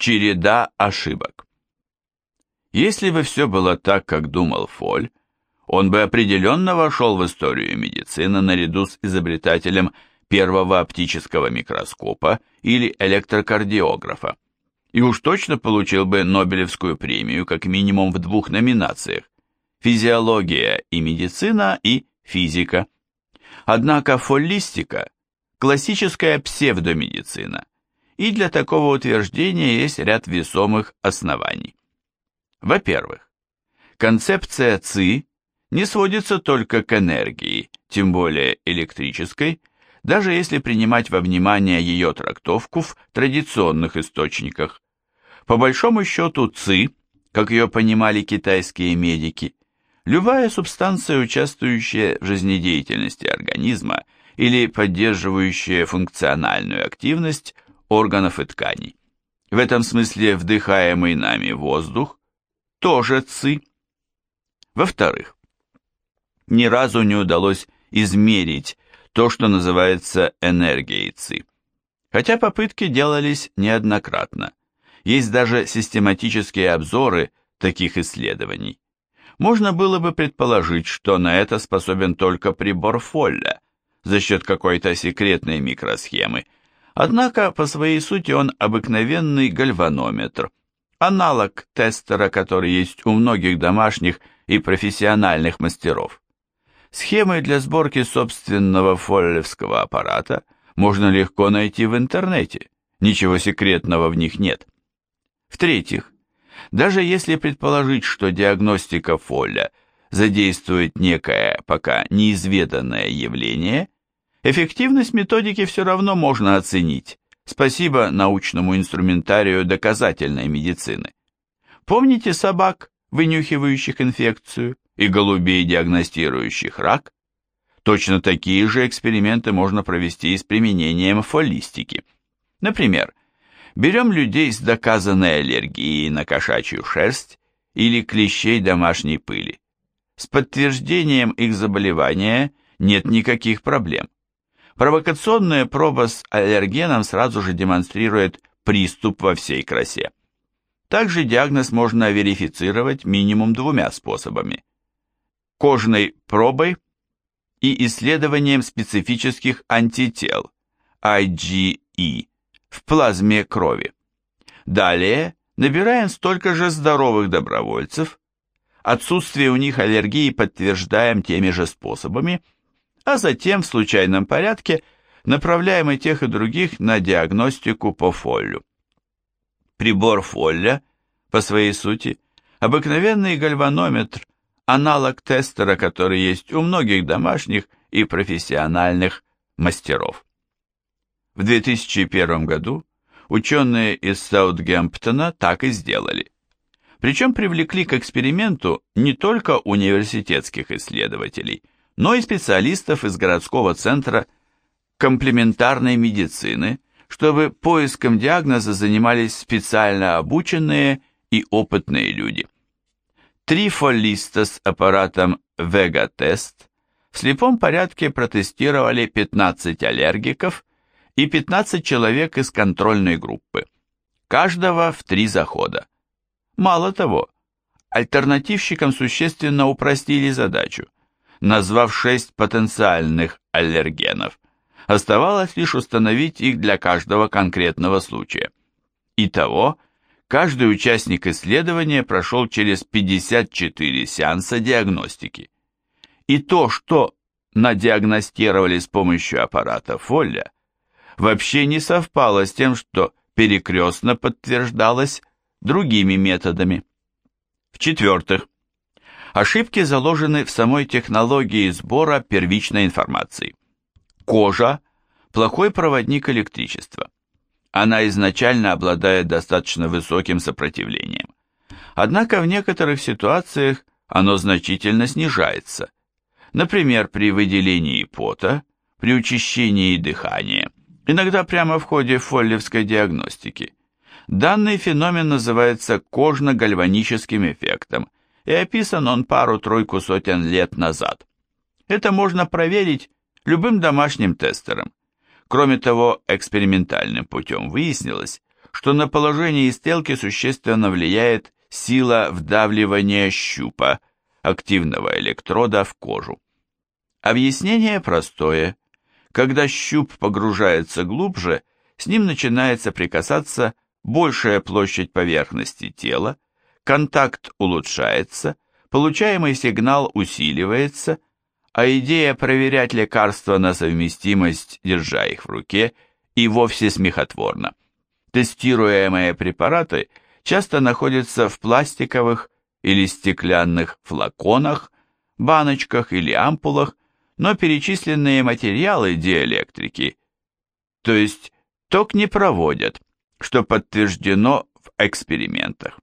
Череда ошибок. Если бы все было так, как думал Фоль, он бы определенно вошел в историю медицины наряду с изобретателем первого оптического микроскопа или электрокардиографа, и уж точно получил бы Нобелевскую премию как минимум в двух номинациях – физиология и медицина и физика. Однако фоллистика – классическая псевдомедицина, и для такого утверждения есть ряд весомых оснований. Во-первых, концепция ЦИ не сводится только к энергии, тем более электрической, даже если принимать во внимание ее трактовку в традиционных источниках. По большому счету ЦИ, как ее понимали китайские медики, любая субстанция, участвующая в жизнедеятельности организма или поддерживающая функциональную активность органов и тканей. В этом смысле вдыхаемый нами воздух тоже ЦИ. Во-вторых, ни разу не удалось измерить то, что называется энергией ЦИ. Хотя попытки делались неоднократно. Есть даже систематические обзоры таких исследований. Можно было бы предположить, что на это способен только прибор Фолля за счет какой-то секретной микросхемы. Однако по своей сути он обыкновенный гальванометр, аналог тестера, который есть у многих домашних и профессиональных мастеров. Схемы для сборки собственного фоллевского аппарата можно легко найти в интернете, ничего секретного в них нет. В-третьих, даже если предположить, что диагностика фолля задействует некое пока неизведанное явление, эффективность методики все равно можно оценить, спасибо научному инструментарию доказательной медицины. Помните собак, вынюхивающих инфекцию? и голубей, диагностирующих рак, точно такие же эксперименты можно провести и с применением фолистики. Например, берем людей с доказанной аллергией на кошачью шерсть или клещей домашней пыли. С подтверждением их заболевания нет никаких проблем. Провокационная проба с аллергеном сразу же демонстрирует приступ во всей красе. Также диагноз можно верифицировать минимум двумя способами кожной пробой и исследованием специфических антител IgE в плазме крови. Далее набираем столько же здоровых добровольцев, отсутствие у них аллергии подтверждаем теми же способами, а затем в случайном порядке направляем и тех, и других на диагностику по фоллю. Прибор фолля, по своей сути, обыкновенный гальванометр аналог тестера, который есть у многих домашних и профессиональных мастеров. В 2001 году ученые из Саутгемптона так и сделали. Причем привлекли к эксперименту не только университетских исследователей, но и специалистов из городского центра комплементарной медицины, чтобы поиском диагноза занимались специально обученные и опытные люди. Три фоллиста с аппаратом Vega-тест в слепом порядке протестировали 15 аллергиков и 15 человек из контрольной группы. Каждого в три захода. Мало того, альтернативщикам существенно упростили задачу, назвав 6 потенциальных аллергенов. Оставалось лишь установить их для каждого конкретного случая. Итого, Каждый участник исследования прошел через 54 сеанса диагностики. И то, что надиагностировали с помощью аппарата Фолля, вообще не совпало с тем, что перекрестно подтверждалось другими методами. В-четвертых, ошибки заложены в самой технологии сбора первичной информации. Кожа – плохой проводник электричества она изначально обладает достаточно высоким сопротивлением. Однако в некоторых ситуациях оно значительно снижается. Например, при выделении пота, при учащении дыхания, иногда прямо в ходе фоллевской диагностики. Данный феномен называется кожно-гальваническим эффектом, и описан он пару-тройку сотен лет назад. Это можно проверить любым домашним тестером. Кроме того, экспериментальным путем выяснилось, что на положение стрелки существенно влияет сила вдавливания щупа, активного электрода в кожу. Объяснение простое. Когда щуп погружается глубже, с ним начинает соприкасаться большая площадь поверхности тела, контакт улучшается, получаемый сигнал усиливается, а идея проверять лекарства на совместимость, держа их в руке, и вовсе смехотворна. Тестируемые препараты часто находятся в пластиковых или стеклянных флаконах, баночках или ампулах, но перечисленные материалы диэлектрики, то есть ток не проводят, что подтверждено в экспериментах.